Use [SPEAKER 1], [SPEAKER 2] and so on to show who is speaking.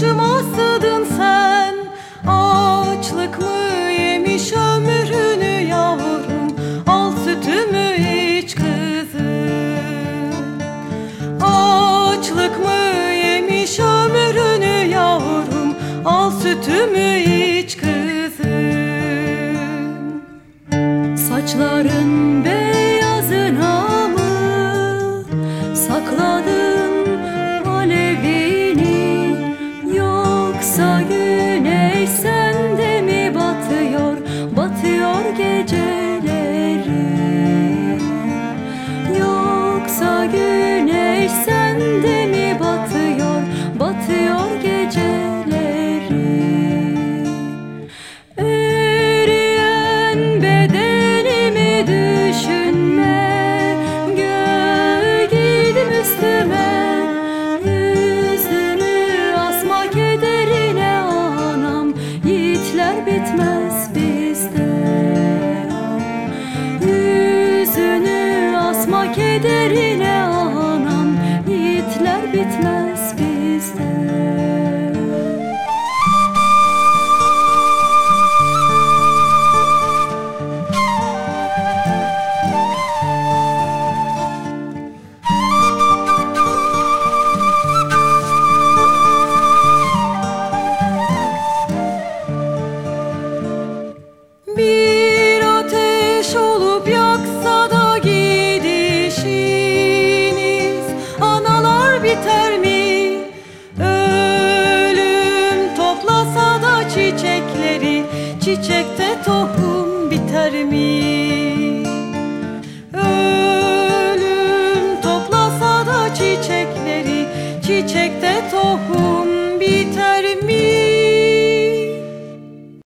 [SPEAKER 1] başıma sen. Açlık mı yemiş ömrünü yavrum? Al sütümü iç kızım. Açlık mı yemiş ömrünü yavrum? Al sütümü iç kızım. Saçlar Oysa güneş sende mi batıyor? Batıyor geceleri. Yoksa güneş sende derine çiçekte tohum biter mi?